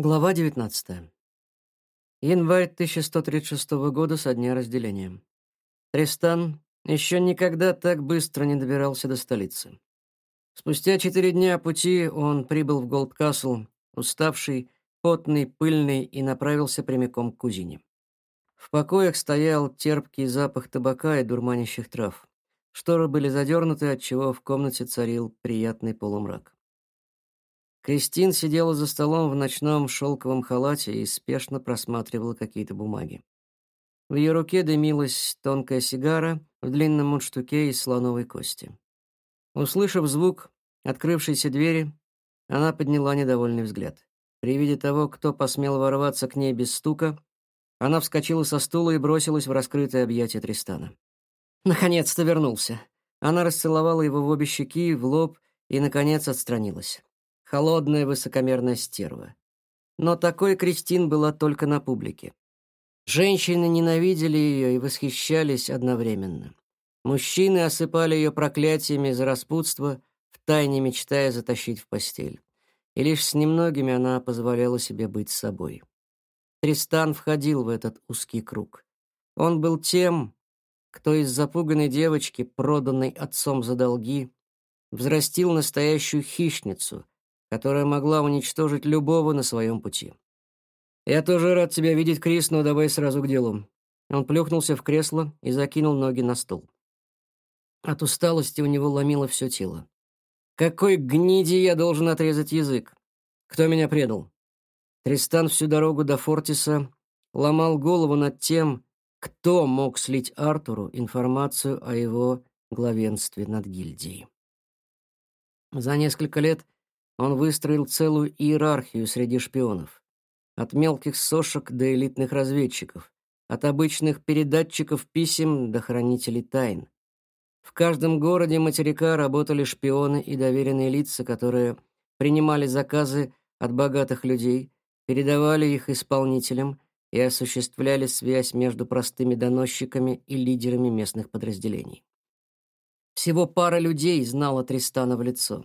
Глава 19. Январь 1136 года со дня разделения. Тристан еще никогда так быстро не добирался до столицы. Спустя четыре дня пути он прибыл в Голдкасл, уставший, потный, пыльный, и направился прямиком к кузине. В покоях стоял терпкий запах табака и дурманящих трав. Шторы были задернуты, отчего в комнате царил приятный полумрак. Кристин сидела за столом в ночном шелковом халате и спешно просматривала какие-то бумаги. В ее руке дымилась тонкая сигара в длинном мундштуке из слоновой кости. Услышав звук открывшейся двери, она подняла недовольный взгляд. При виде того, кто посмел ворваться к ней без стука, она вскочила со стула и бросилась в раскрытое объятие Тристана. Наконец-то вернулся. Она расцеловала его в обе щеки, в лоб и, наконец, отстранилась холодная высокомерная стерва. Но такой Кристин была только на публике. Женщины ненавидели ее и восхищались одновременно. Мужчины осыпали ее проклятиями за распутство, втайне мечтая затащить в постель. И лишь с немногими она позволяла себе быть собой. Тристан входил в этот узкий круг. Он был тем, кто из запуганной девочки, проданной отцом за долги, взрастил настоящую хищницу, которая могла уничтожить любого на своем пути. «Я тоже рад тебя видеть, Крис, но давай сразу к делу». Он плюхнулся в кресло и закинул ноги на стол. От усталости у него ломило все тело. «Какой гниди я должен отрезать язык? Кто меня предал?» Тристан всю дорогу до Фортиса ломал голову над тем, кто мог слить Артуру информацию о его главенстве над гильдией. За несколько лет он выстроил целую иерархию среди шпионов. От мелких сошек до элитных разведчиков, от обычных передатчиков писем до хранителей тайн. В каждом городе материка работали шпионы и доверенные лица, которые принимали заказы от богатых людей, передавали их исполнителям и осуществляли связь между простыми доносчиками и лидерами местных подразделений. Всего пара людей знала Тристана в лицо.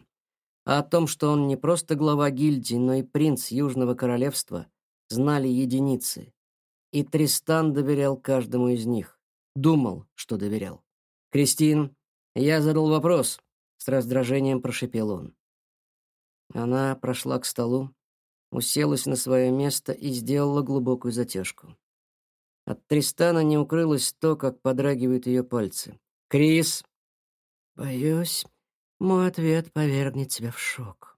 А о том, что он не просто глава гильдии, но и принц Южного королевства, знали единицы. И Тристан доверял каждому из них. Думал, что доверял. «Кристин, я задал вопрос», — с раздражением прошипел он. Она прошла к столу, уселась на свое место и сделала глубокую затяжку. От Тристана не укрылось то, как подрагивают ее пальцы. «Крис!» «Боюсь, мой ответ повергнет тебя в шок.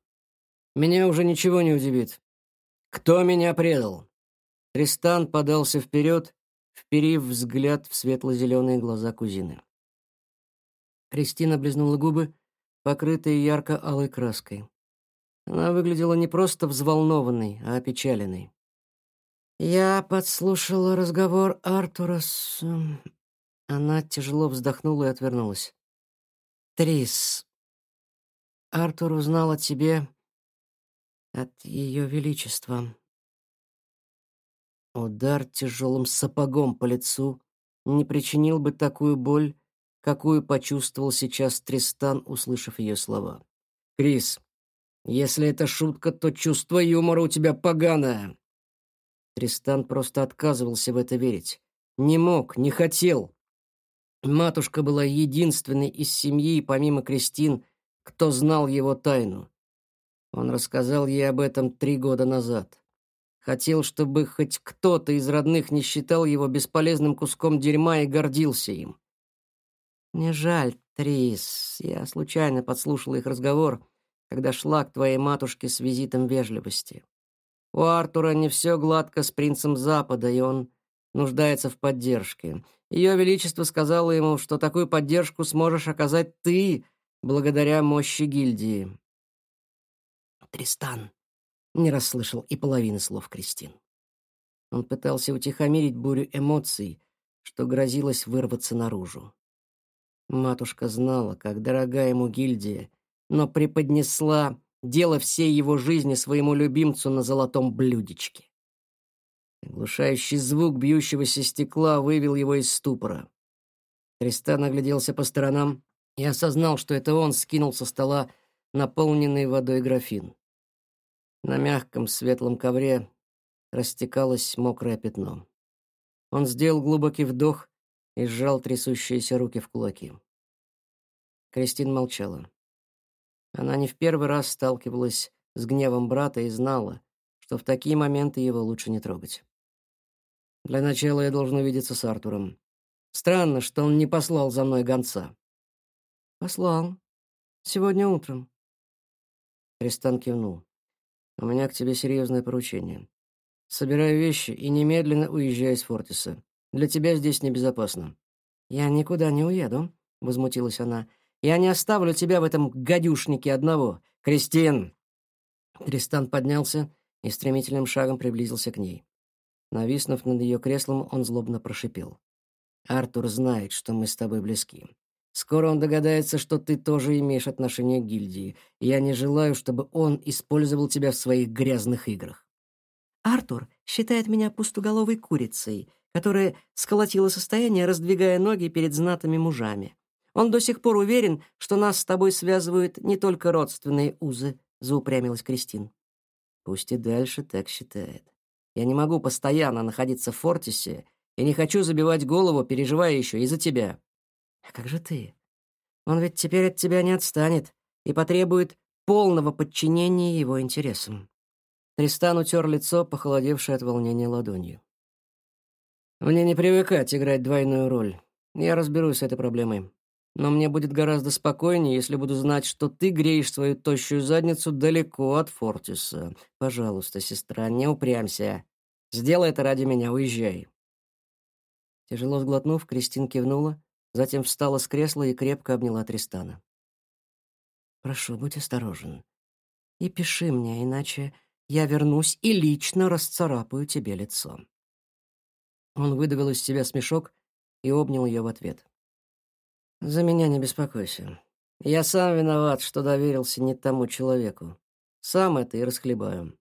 Меня уже ничего не удивит. Кто меня предал? Тристан подался вперед, вперив взгляд в светло-зеленые глаза кузины. Кристина облизнула губы, покрытые ярко-алой краской. Она выглядела не просто взволнованной, а опечаленной. «Я подслушала разговор Артура с...» эм, Она тяжело вздохнула и отвернулась. «Трис, Артур узнал о тебе от Ее Величества. Удар тяжелым сапогом по лицу не причинил бы такую боль, какую почувствовал сейчас Тристан, услышав ее слова. «Крис, если это шутка, то чувство юмора у тебя поганое!» Тристан просто отказывался в это верить. Не мог, не хотел. Матушка была единственной из семьи, помимо Кристин, кто знал его тайну. Он рассказал ей об этом три года назад. Хотел, чтобы хоть кто-то из родных не считал его бесполезным куском дерьма и гордился им. «Не жаль, Трис. Я случайно подслушала их разговор, когда шла к твоей матушке с визитом вежливости. У Артура не все гладко с принцем Запада, и он нуждается в поддержке. Ее Величество сказало ему, что такую поддержку сможешь оказать ты, благодаря мощи гильдии. Тристан не расслышал и половины слов Кристин. Он пытался утихомирить бурю эмоций, что грозилось вырваться наружу. Матушка знала, как дорога ему гильдия, но преподнесла дело всей его жизни своему любимцу на золотом блюдечке. Оглушающий звук бьющегося стекла вывел его из ступора. Тристан огляделся по сторонам, и осознал, что это он скинул со стола наполненный водой графин. На мягком светлом ковре растекалось мокрое пятно. Он сделал глубокий вдох и сжал трясущиеся руки в кулаки. Кристин молчала. Она не в первый раз сталкивалась с гневом брата и знала, что в такие моменты его лучше не трогать. Для начала я должен увидеться с Артуром. Странно, что он не послал за мной гонца. Послал. Сегодня утром. Кристан кивнул. У меня к тебе серьезное поручение. Собирай вещи и немедленно уезжай из Фортиса. Для тебя здесь небезопасно. Я никуда не уеду, возмутилась она. Я не оставлю тебя в этом гадюшнике одного. Кристин. Тристан поднялся и стремительным шагом приблизился к ней. Нависнув над ее креслом, он злобно прошипел: "Артур знает, что мы с тобой близки. Скоро он догадается, что ты тоже имеешь отношение к гильдии. Я не желаю, чтобы он использовал тебя в своих грязных играх. Артур считает меня пустоголовой курицей, которая сколотила состояние, раздвигая ноги перед знатыми мужами. Он до сих пор уверен, что нас с тобой связывают не только родственные узы, заупрямилась Кристин. Пусть и дальше так считает. Я не могу постоянно находиться в Фортисе и не хочу забивать голову, переживая еще и за тебя. А как же ты? Он ведь теперь от тебя не отстанет и потребует полного подчинения его интересам. Тристан утер лицо, похолодевшее от волнения ладонью. Мне не привыкать играть двойную роль. Я разберусь с этой проблемой. Но мне будет гораздо спокойнее, если буду знать, что ты греешь свою тощую задницу далеко от Фортиса. Пожалуйста, сестра, не упрямься. Сделай это ради меня, уезжай. Тяжело сглотнув, Кристин кивнула Затем встала с кресла и крепко обняла Тристана. «Прошу, будь осторожен. И пиши мне, иначе я вернусь и лично расцарапаю тебе лицо». Он выдавил из себя смешок и обнял ее в ответ. «За меня не беспокойся. Я сам виноват, что доверился не тому человеку. Сам это и расхлебаю».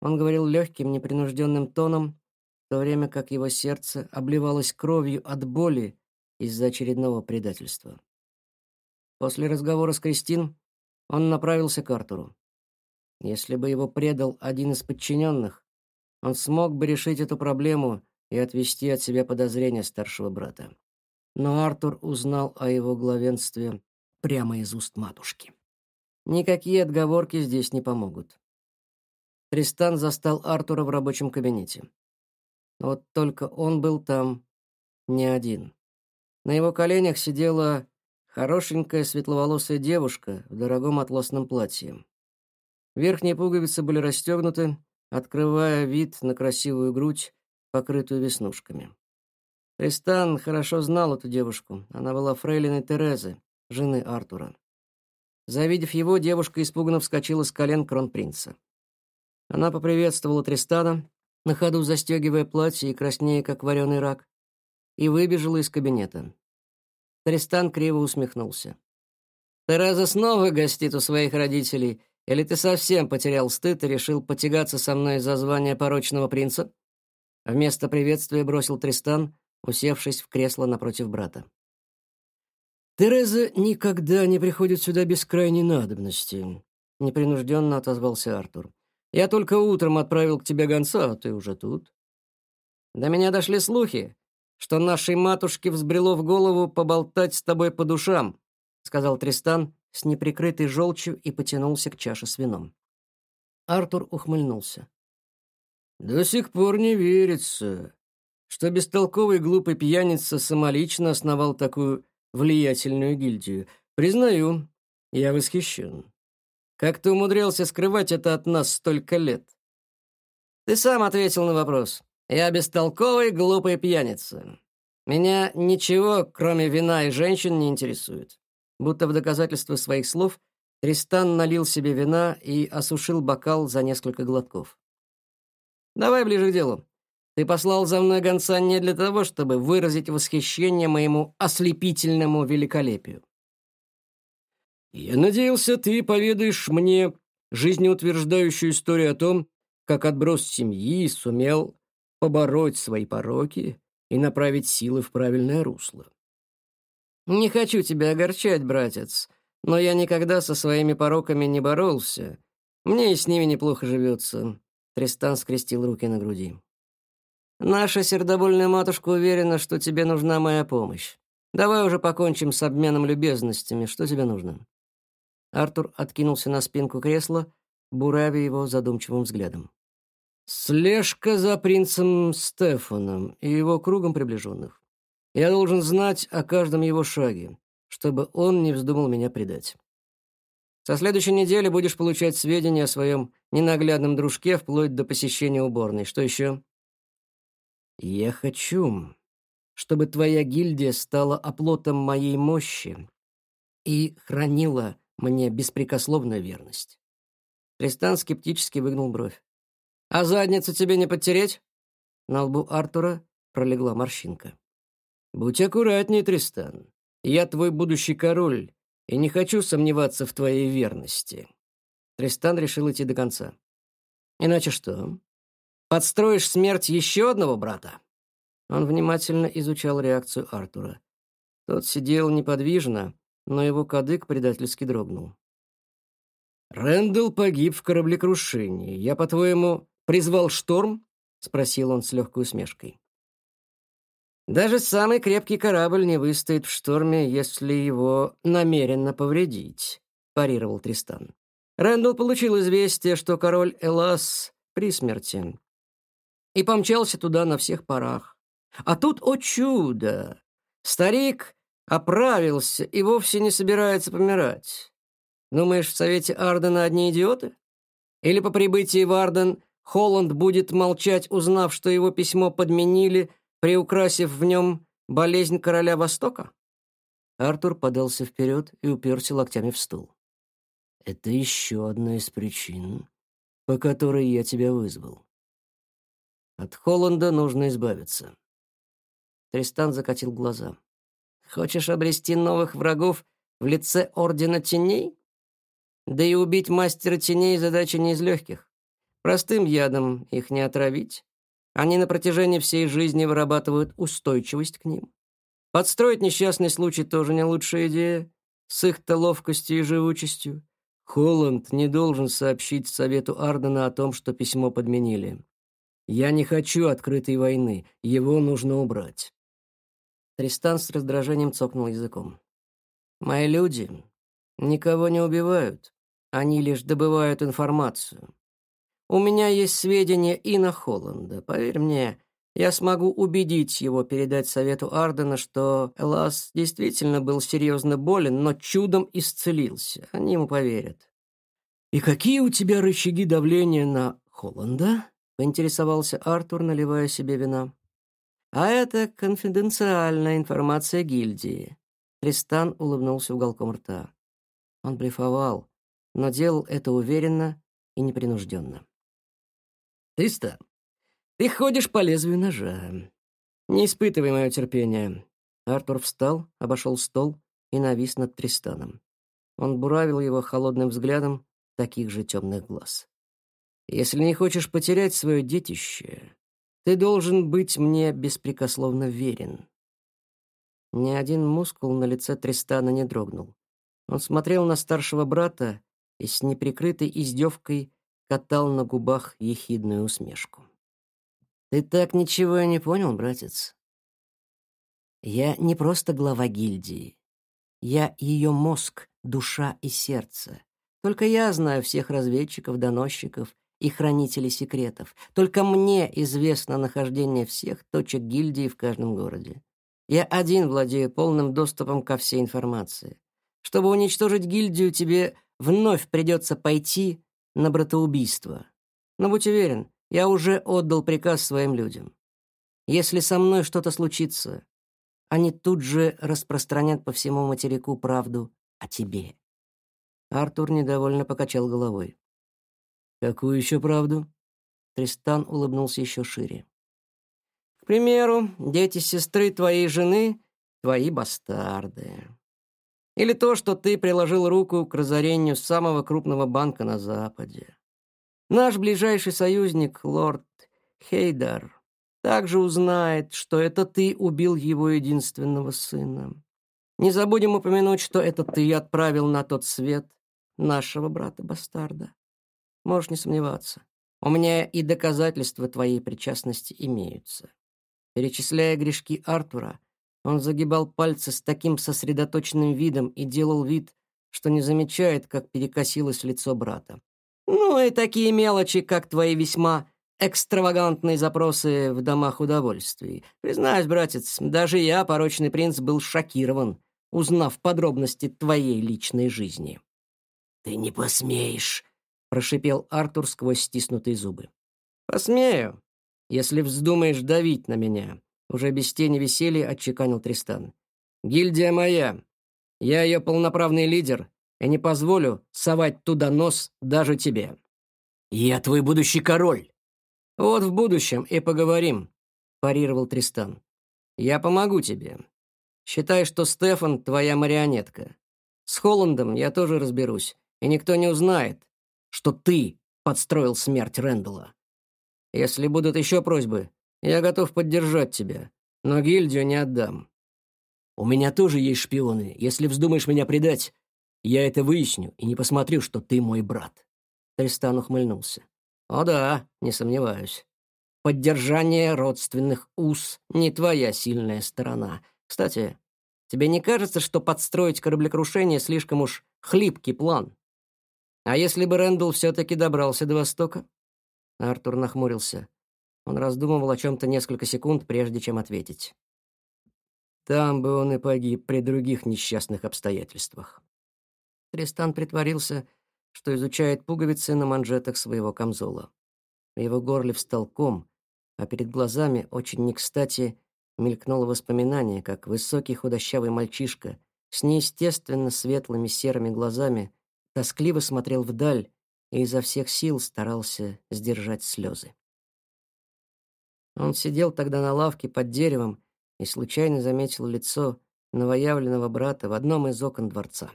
Он говорил легким, непринужденным тоном, в то время как его сердце обливалось кровью от боли из-за очередного предательства. После разговора с Кристин он направился к Артуру. Если бы его предал один из подчиненных, он смог бы решить эту проблему и отвести от себя подозрения старшего брата. Но Артур узнал о его главенстве прямо из уст матушки. Никакие отговорки здесь не помогут. Тристан застал Артура в рабочем кабинете. Вот только он был там не один. На его коленях сидела хорошенькая светловолосая девушка в дорогом атласном платье. Верхние пуговицы были расстегнуты, открывая вид на красивую грудь, покрытую веснушками. Тристан хорошо знал эту девушку. Она была фрейлиной Терезы, жены Артура. Завидев его, девушка испуганно вскочила с колен кронпринца. Она поприветствовала Тристана, на ходу застегивая платье и краснея, как вареный рак и выбежала из кабинета. Тристан криво усмехнулся. «Тереза снова гостит у своих родителей, или ты совсем потерял стыд и решил потягаться со мной за звание порочного принца?» Вместо приветствия бросил Тристан, усевшись в кресло напротив брата. «Тереза никогда не приходит сюда без крайней надобности», — непринужденно отозвался Артур. «Я только утром отправил к тебе гонца, а ты уже тут». До меня дошли слухи, что нашей матушке взбрело в голову поболтать с тобой по душам», сказал Тристан с неприкрытой желчью и потянулся к чаше с вином. Артур ухмыльнулся. «До сих пор не верится, что бестолковый глупый пьяница самолично основал такую влиятельную гильдию. Признаю, я восхищен. Как ты умудрялся скрывать это от нас столько лет?» «Ты сам ответил на вопрос. Я бестолковый, глупый пьяница. Меня ничего, кроме вина и женщин, не интересует. Будто в доказательство своих слов Тристан налил себе вина и осушил бокал за несколько глотков. Давай ближе к делу. Ты послал за мной гонца не для того, чтобы выразить восхищение моему ослепительному великолепию. Я надеялся, ты поведаешь мне жизнеутверждающую историю о том, как отброс семьи сумел побороть свои пороки и направить силы в правильное русло. Не хочу тебя огорчать, братец, но я никогда со своими пороками не боролся Мне и с ними неплохо живется. Тристан скрестил руки на груди. Наша сердобольная матушка уверена, что тебе нужна моя помощь. Давай уже покончим с обменом любезностями. Что тебе нужно? Артур откинулся на спинку кресла, буравя его задумчивым взглядом. Слежка за принцем Стефаном и его кругом приближенных. Я должен знать о каждом его шаге, чтобы он не вздумал меня предать. Со следующей недели будешь получать сведения о своем ненаглядном дружке вплоть до посещения уборной. Что еще? Я хочу, чтобы твоя гильдия стала оплотом моей мощи и хранила мне беспрекословную верность. Тристан скептически выгнул бровь. «А задницу тебе не подтереть?» На лбу Артура пролегла морщинка. «Будь аккуратнее, Тристан. Я твой будущий король, и не хочу сомневаться в твоей верности». Тристан решил идти до конца. «Иначе что? Подстроишь смерть еще одного брата?» Он внимательно изучал реакцию Артура. Тот сидел неподвижно, но его кадык предательски дрогнул. «Рэндалл погиб в кораблекрушении. Я, по-твоему, призвал шторм?» — спросил он с легкой усмешкой. «Даже самый крепкий корабль не выстоит в шторме, если его намеренно повредить», — парировал Тристан. Рэндалл получил известие, что король Элас при смерти, и помчался туда на всех парах. А тут, о чудо, старик оправился и вовсе не собирается помирать. Думаешь, в Совете Ардена одни идиоты? Или по прибытии в Арден Холланд будет молчать, узнав, что его письмо подменили, приукрасив в нем болезнь короля Востока? Артур подался вперед и уперся локтями в стул. «Это еще одна из причин, по которой я тебя вызвал. От Холланда нужно избавиться». Тристан закатил глаза. Хочешь обрести новых врагов в лице Ордена Теней? Да и убить Мастера Теней задача не из легких. Простым ядом их не отравить. Они на протяжении всей жизни вырабатывают устойчивость к ним. Подстроить несчастный случай тоже не лучшая идея. С их-то ловкостью и живучестью. Холланд не должен сообщить Совету Ардена о том, что письмо подменили. Я не хочу открытой войны, его нужно убрать. Тристан с раздражением цокнул языком. «Мои люди никого не убивают, они лишь добывают информацию. У меня есть сведения и на Холланда. Поверь мне, я смогу убедить его передать совету Ардена, что Элас действительно был серьезно болен, но чудом исцелился. Они ему поверят». «И какие у тебя рычаги давления на Холланда?» — поинтересовался Артур, наливая себе вина. А это конфиденциальная информация гильдии. Тристан улыбнулся уголком рта. Он блефовал, но делал это уверенно и непринужденно. «Тристан, ты ходишь по лезвию ножа. Не испытывай мое терпение». Артур встал, обошел стол и навис над Тристаном. Он буравил его холодным взглядом таких же темных глаз. «Если не хочешь потерять свое детище, ты должен быть мне беспрекословно верен». Ни один мускул на лице Тристана не дрогнул. Он смотрел на старшего брата и с неприкрытой издевкой катал на губах ехидную усмешку. «Ты так ничего и не понял, братец. Я не просто глава гильдии. Я ее мозг, душа и сердце. Только я знаю всех разведчиков, доносчиков и хранители секретов. Только мне известно нахождение всех точек гильдии в каждом городе. Я один владею полным доступом ко всей информации. Чтобы уничтожить гильдию, тебе вновь придется пойти на братоубийство. Но будь уверен, я уже отдал приказ своим людям. Если со мной что-то случится, они тут же распространят по всему материку правду о тебе. Артур недовольно покачал головой. «Какую еще правду?» Тристан улыбнулся еще шире. «К примеру, дети сестры твоей жены — твои бастарды. Или то, что ты приложил руку к разорению самого крупного банка на Западе. Наш ближайший союзник, лорд Хейдар, также узнает, что это ты убил его единственного сына. Не забудем упомянуть, что это ты отправил на тот свет нашего брата-бастарда. можешь не сомневаться. У меня и доказательства твоей причастности имеются. Перечисляя грешки Артура, он загибал пальцы с таким сосредоточенным видом и делал вид, что не замечает, как перекосилось лицо брата. Ну и такие мелочи, как твои весьма экстравагантные запросы в домах удовольствий. Признаюсь, братец, даже я, порочный принц, был шокирован, узнав подробности твоей личной жизни. «Ты не посмеешь», — прошипел Артур сквозь стиснутые зубы. «Посмею, если вздумаешь давить на меня», — уже без тени веселья отчеканил Тристан. «Гильдия моя. Я ее полноправный лидер и не позволю совать туда нос даже тебе». «Я твой будущий король», «Вот в будущем и поговорим», — парировал Тристан. «Я помогу тебе. Считай, что Стефан — твоя марионетка. С Холландом я тоже разберусь, и никто не узнает, что ты подстроил смерть Рэндалла. Если будут еще просьбы, я готов поддержать тебя, но гильдию не отдам». «У меня тоже есть шпионы. Если вздумаешь меня предать, я это выясню и не посмотрю, что ты мой брат». Тристан ухмыльнулся. «О да, не сомневаюсь. Поддержание родственных уз — не твоя сильная сторона. Кстати, тебе не кажется, что подстроить кораблекрушение слишком уж хлипкий план? А если бы Рэндалл все-таки добрался до Востока?» Артур нахмурился. Он раздумывал о чем-то несколько секунд, прежде чем ответить. Там бы он и погиб при других несчастных обстоятельствах. Тристан притворился, что изучает пуговицы на манжетах своего камзола. В его горле встал ком, а перед глазами очень не кстати мелькнуло воспоминание, как высокий худощавый мальчишка с неестественно светлыми серыми глазами тоскливо смотрел вдаль и изо всех сил старался сдержать слезы. Он сидел тогда на лавке под деревом и случайно заметил лицо новоявленного брата в одном из окон дворца.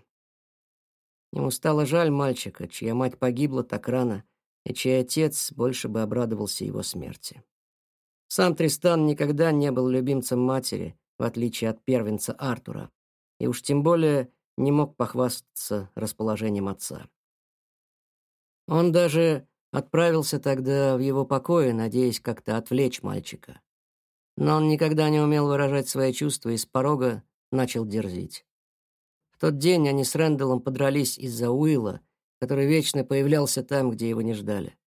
Ему стало жаль мальчика, чья мать погибла так рано, и чей отец больше бы обрадовался его смерти. Сам Тристан никогда не был любимцем матери, в отличие от первенца Артура, и уж тем более не мог похвастаться расположением отца. Он даже отправился тогда в его покои, надеясь как-то отвлечь мальчика. Но он никогда не умел выражать свои чувства и с порога начал дерзить тот день они с Рэндаллом подрались из-за Уилла, который вечно появлялся там, где его не ждали.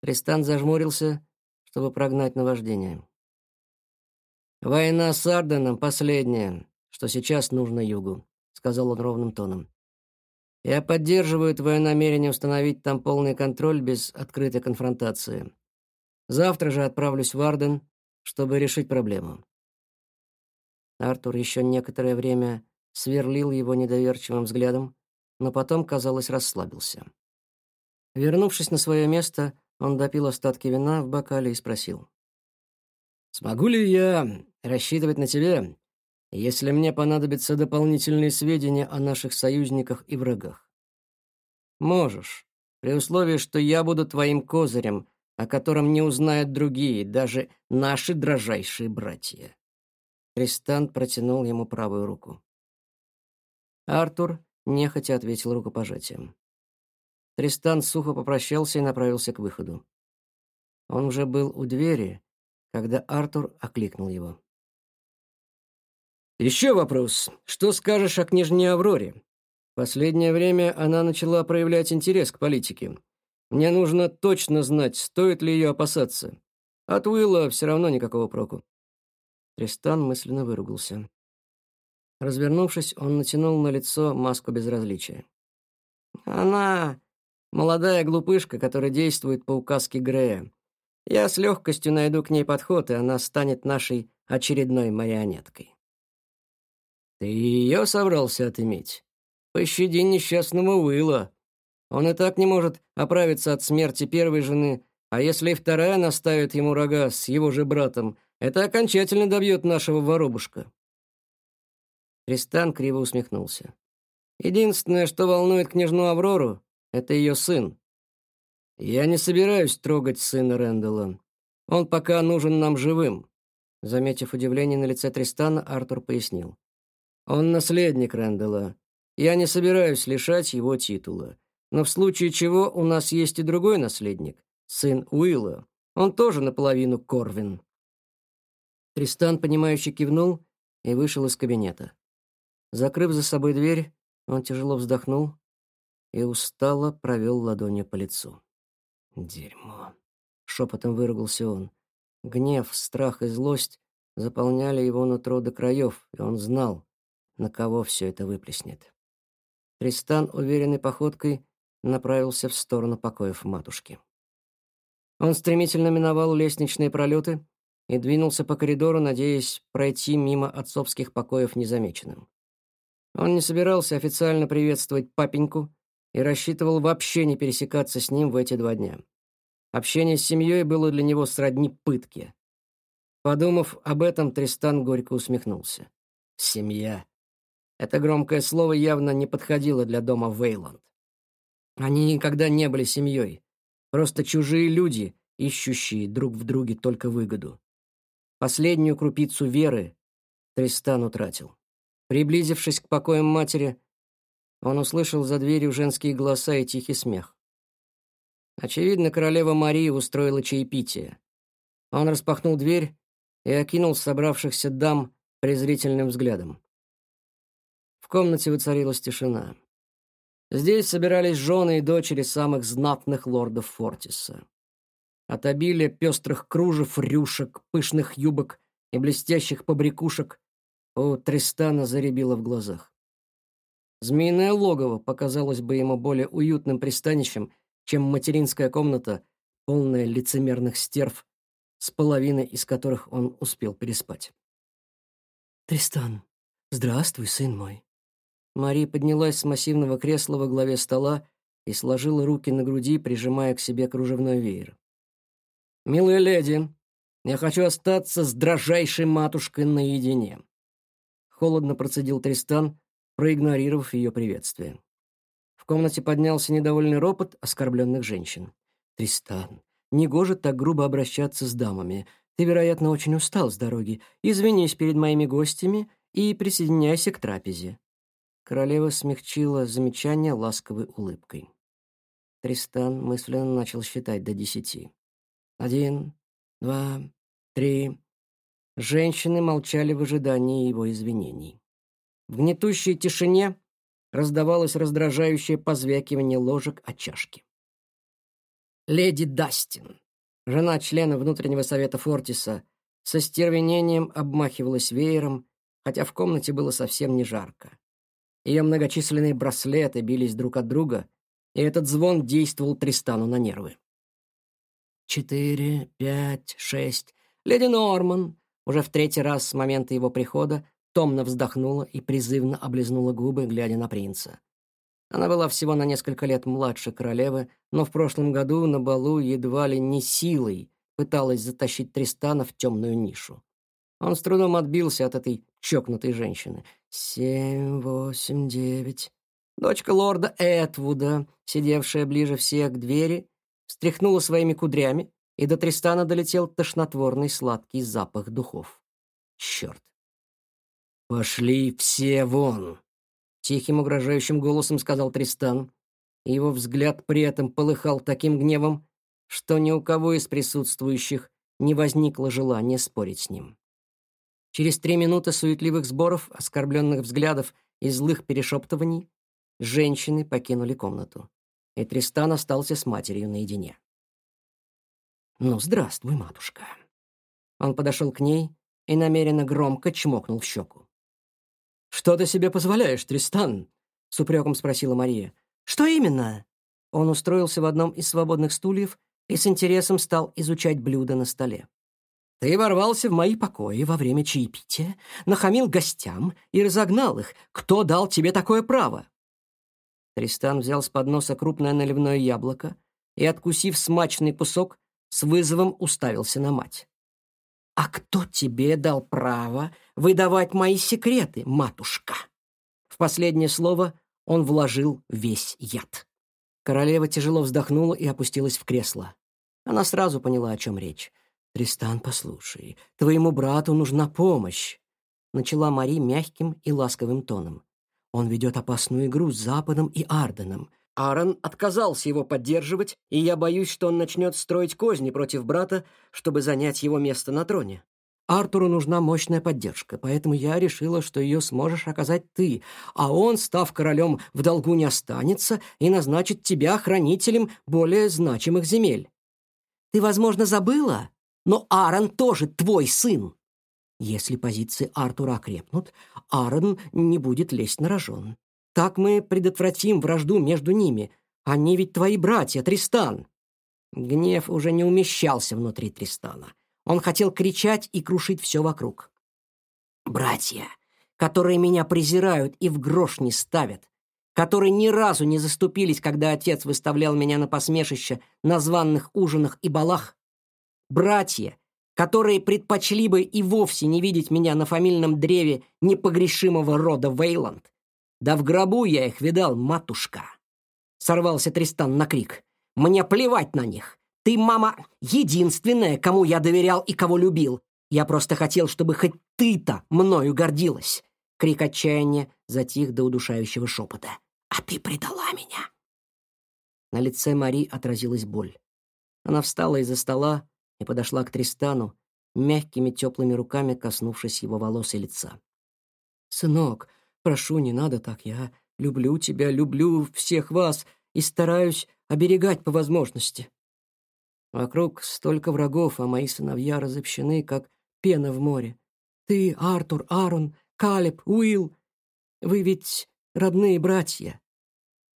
Тристан зажмурился, чтобы прогнать наваждение. «Война с Арденом последняя, что сейчас нужно Югу», — сказал он ровным тоном. «Я поддерживаю твое намерение установить там полный контроль без открытой конфронтации. Завтра же отправлюсь в Арден, чтобы решить проблему». Артур еще некоторое время сверлил его недоверчивым взглядом, но потом, казалось, расслабился. Вернувшись на свое место, он допил остатки вина в бокале и спросил. «Смогу ли я рассчитывать на тебя, если мне понадобятся дополнительные сведения о наших союзниках и врагах?» «Можешь, при условии, что я буду твоим козырем, о котором не узнают другие, даже наши дрожайшие братья». Тристан протянул ему правую руку. Артур нехотя ответил рукопожатием. Тристан сухо попрощался и направился к выходу. Он уже был у двери, когда Артур окликнул его. «Еще вопрос. Что скажешь о княжне Авроре? Последнее время она начала проявлять интерес к политике. Мне нужно точно знать, стоит ли ее опасаться. От Уилла все равно никакого проку». Тристан мысленно выругался. Развернувшись, он натянул на лицо маску безразличия. «Она молодая глупышка, которая действует по указке Грея. Я с легкостью найду к ней подход, и она станет нашей очередной марионеткой». «Ты ее собрался отыметь? Пощади несчастного Уилла. Он и так не может оправиться от смерти первой жены, а если и вторая наставит ему рога с его же братом, это окончательно добьет нашего воробушка». Тристан криво усмехнулся. «Единственное, что волнует княжну Аврору, это ее сын. Я не собираюсь трогать сына Рэндалла. Он пока нужен нам живым». Заметив удивление на лице Тристана, Артур пояснил. «Он наследник Рэндалла. Я не собираюсь лишать его титула. Но в случае чего у нас есть и другой наследник, сын Уилла. Он тоже наполовину Корвин». Тристан, понимающе кивнул и вышел из кабинета. Закрыв за собой дверь, он тяжело вздохнул и устало провел ладонью по лицу. «Дерьмо!» — шепотом выругался он. Гнев, страх и злость заполняли его нутро до краев, и он знал, на кого все это выплеснет. Тристан уверенной походкой направился в сторону покоев матушки. Он стремительно миновал лестничные пролеты и двинулся по коридору, надеясь пройти мимо отцовских покоев незамеченным. Он не собирался официально приветствовать папеньку и рассчитывал вообще не пересекаться с ним в эти два дня. Общение с семьей было для него сродни пытке. Подумав об этом, Тристан горько усмехнулся. Семья. Это громкое слово явно не подходило для дома Вейланд. Они никогда не были семьей. Просто чужие люди, ищущие друг в друге только выгоду. Последнюю крупицу веры Тристан утратил. Приблизившись к покоям матери, он услышал за дверью женские голоса и тихий смех. Очевидно, королева Мария устроила чаепитие. Он распахнул дверь и окинул собравшихся дам презрительным взглядом. Комнате воцарилась тишина. Здесь собирались жены и дочери самых знатных лордов Фортиса. От обилия пестрых кружев, рюшек, пышных юбок и блестящих побрякушек у Тристана заребило в глазах. Змеиное логово показалось бы ему более уютным пристанищем, чем материнская комната, полная лицемерных стерв, с половиной из которых он успел переспать. «Тристан, здравствуй, сын мой». Мари поднялась с массивного кресла во главе стола и сложила руки на груди, прижимая к себе кружевной веер. «Милая леди, я хочу остаться с дрожайшей матушкой наедине», — холодно процедил Тристан, проигнорировав ее приветствие. В комнате поднялся недовольный ропот оскорбленных женщин. «Тристан, негоже так грубо обращаться с дамами. Ты, вероятно, очень устал с дороги. Извинись перед моими гостями и присоединяйся к трапезе». Королева смягчила замечание ласковой улыбкой. Тристан мысленно начал считать до десяти. Один, два, три. Женщины молчали в ожидании его извинений. В гнетущей тишине раздавалось раздражающее позвякивание ложек о чашке. Леди Дастин, жена члена внутреннего совета Фортиса, со стервенением обмахивалась веером, хотя в комнате было совсем не жарко. Ее многочисленные браслеты бились друг от друга, и этот звон действовал Тристану на нервы. Четыре, пять, шесть. Леди Норман, уже в третий раз с момента его прихода, томно вздохнула и призывно облизнула губы, глядя на принца. Она была всего на несколько лет младше королевы, но в прошлом году на балу едва ли не силой пыталась затащить Тристана в темную нишу. Он с трудом отбился от этой чокнутой женщины. Семь, восемь, девять. Дочка лорда Этвуда, сидевшая ближе всех к двери, встряхнула своими кудрями, и до Тристана долетел тошнотворный сладкий запах духов. Черт! «Пошли все вон!» — тихим угрожающим голосом сказал Тристан. Его взгляд при этом полыхал таким гневом, что ни у кого из присутствующих не возникло желания спорить с ним. Через три минуты суетливых сборов, оскорбленных взглядов и злых перешептываний женщины покинули комнату, и Тристан остался с матерью наедине. «Ну, здравствуй, матушка». Он подошел к ней и намеренно громко чмокнул в щеку. «Что ты себе позволяешь, Тристан?» — с упреком спросила Мария. «Что именно?» Он устроился в одном из свободных стульев и с интересом стал изучать блюда на столе. «Ты ворвался в мои покои во время чаепития, нахамил гостям и разогнал их. Кто дал тебе такое право?» Тристан взял с подноса крупное наливное яблоко и, откусив смачный кусок, с вызовом уставился на мать. «А кто тебе дал право выдавать мои секреты, матушка?» В последнее слово он вложил весь яд. Королева тяжело вздохнула и опустилась в кресло. Она сразу поняла, о чем речь. «Тристан, послушай, твоему брату нужна помощь», — начала Мари мягким и ласковым тоном. «Он ведет опасную игру с Западом и Арденом. Аарон отказался его поддерживать, и я боюсь, что он начнет строить козни против брата, чтобы занять его место на троне. Артуру нужна мощная поддержка, поэтому я решила, что ее сможешь оказать ты, а он, став королем, в долгу не останется и назначит тебя хранителем более значимых земель. Ты, возможно, забыла, но Аарон тоже твой сын. Если позиции Артура окрепнут, Аарон не будет лезть на рожон. Так мы предотвратим вражду между ними. Они ведь твои братья, Тристан. Гнев уже не умещался внутри Тристана. Он хотел кричать и крушить все вокруг. «Братья, которые меня презирают и в грош не ставят, которые ни разу не заступились, когда отец выставлял меня на посмешище на званных ужинах и балах, братья, которые предпочли бы и вовсе не видеть меня на фамильном древе непогрешимого рода Вейланд. Да в гробу я их видал, матушка!» Сорвался Тристан на крик. «Мне плевать на них! Ты, мама, единственная, кому я доверял и кого любил. Я просто хотел, чтобы хоть ты-то мною гордилась. Крик отчаяния затих до удушающего шепота. «А ты предала меня!» На лице Мари отразилась боль. Она встала из-за стола и подошла к Тристану, мягкими теплыми руками коснувшись его волос и лица. «Сынок, прошу, не надо так. Я люблю тебя, люблю всех вас и стараюсь оберегать по возможности. Вокруг столько врагов, а мои сыновья разобщены, как пена в море. Ты, Артур, Аарон, Калеб, Уилл. Вы ведь родные братья.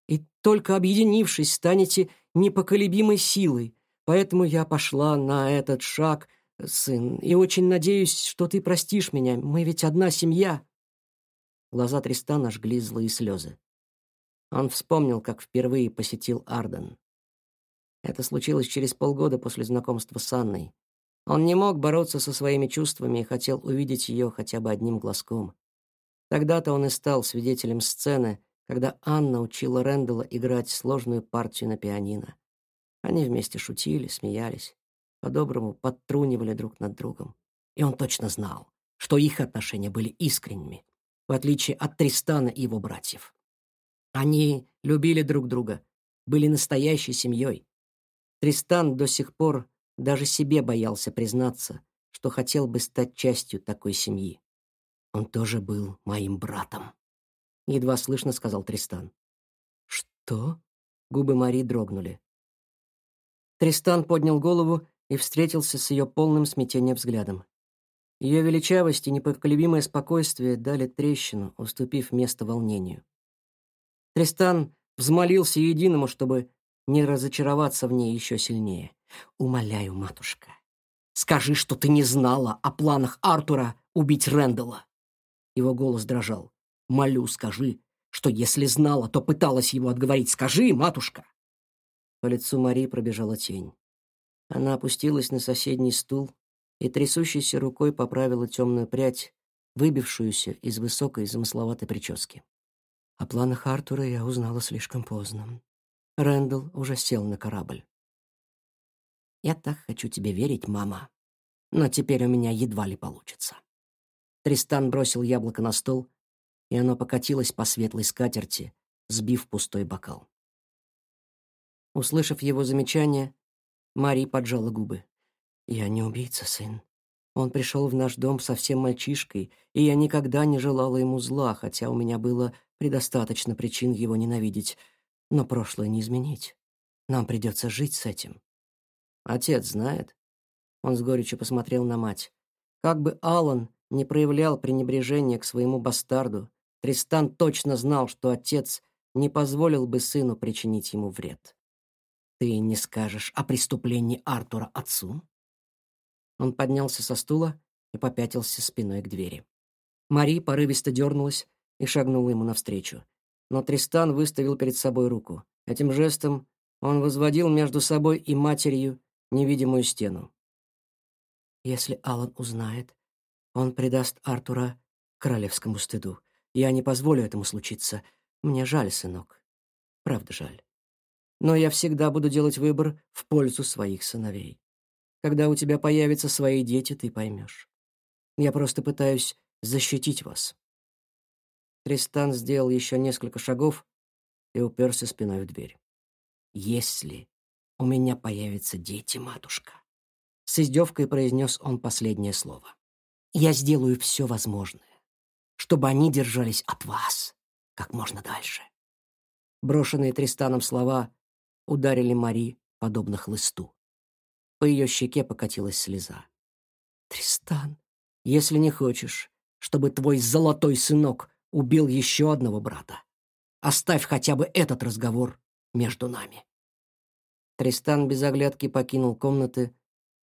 И только объединившись, станете непоколебимой силой. Поэтому я пошла на этот шаг, сын, и очень надеюсь, что ты простишь меня. Мы ведь одна семья. Глаза Тристана жгли злые слезы. Он вспомнил, как впервые посетил Арден. Это случилось через полгода после знакомства с Анной. Он не мог бороться со своими чувствами и хотел увидеть ее хотя бы одним глазком. Тогда-то он и стал свидетелем сцены, когда Анна учила Рэндалла играть сложную партию на пианино. Они вместе шутили, смеялись, по-доброму подтрунивали друг над другом. И он точно знал, что их отношения были искренними, в отличие от Тристана и его братьев. Они любили друг друга, были настоящей семьей, Тристан до сих пор даже себе боялся признаться, что хотел бы стать частью такой семьи. Он тоже был моим братом. Едва слышно сказал Тристан. Что? Губы Мари дрогнули. Тристан поднял голову и встретился с ее полным смятением взглядом. Ее величавость и непоколебимое спокойствие дали трещину, уступив место волнению. Тристан взмолился единому, чтобы не разочароваться в ней еще сильнее. «Умоляю, матушка, скажи, что ты не знала о планах Артура убить Рэндалла». Его голос дрожал. «Молю, скажи, что если знала, то пыталась его отговорить. Скажи, матушка!» По лицу Мари пробежала тень. Она опустилась на соседний стул и трясущейся рукой поправила темную прядь, выбившуюся из высокой замысловатой прически. О планах Артура я узнала слишком поздно. Рэндалл уже сел на корабль. «Я так хочу тебе верить, мама, но теперь у меня едва ли получится». Тристан бросил яблоко на стол, и оно покатилось по светлой скатерти, сбив пустой бокал. Услышав его замечание, Мари поджала губы. «Я не убийца, сын. Он пришел в наш дом совсем мальчишкой, и я никогда не желала ему зла, хотя у меня было предостаточно причин его ненавидеть. Но прошлое не изменить. Нам придется жить с этим. Отец знает. Он с горечью посмотрел на мать. Как бы Алан не проявлял пренебрежения к своему бастарду, Тристан точно знал, что отец не позволил бы сыну причинить ему вред. Ты не скажешь о преступлении Артура отцу? Он поднялся со стула и попятился спиной к двери. Мари порывисто дернулась и шагнула ему навстречу но Тристан выставил перед собой руку. Этим жестом он возводил между собой и матерью невидимую стену. Если Алан узнает, он предаст Артура королевскому стыду. Я не позволю этому случиться. Мне жаль, сынок. Правда жаль. Но я всегда буду делать выбор в пользу своих сыновей. Когда у тебя появятся свои дети, ты поймешь. Я просто пытаюсь защитить вас. Тристан сделал еще несколько шагов, и уперся спиной в дверь. «Если у меня появятся дети, матушка», — с издевкой произнес он последнее слово, «я сделаю все возможное, чтобы они держались от вас как можно дальше». Брошенные Тристаном слова ударили Мари, подобно хлысту. По ее щеке покатилась слеза. «Тристан, если не хочешь, чтобы твой золотой сынок убил еще одного брата, оставь хотя бы этот разговор между нами». Тристан без оглядки покинул комнаты,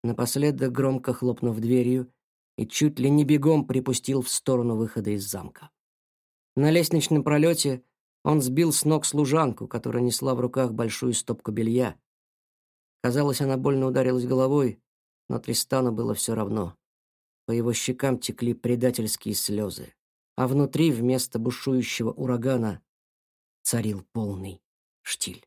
напоследок громко хлопнув дверью и чуть ли не бегом припустил в сторону выхода из замка. На лестничном пролете он сбил с ног служанку, которая несла в руках большую стопку белья. Казалось, она больно ударилась головой, но Тристану было все равно. По его щекам текли предательские слезы, а внутри вместо бушующего урагана царил полный штиль.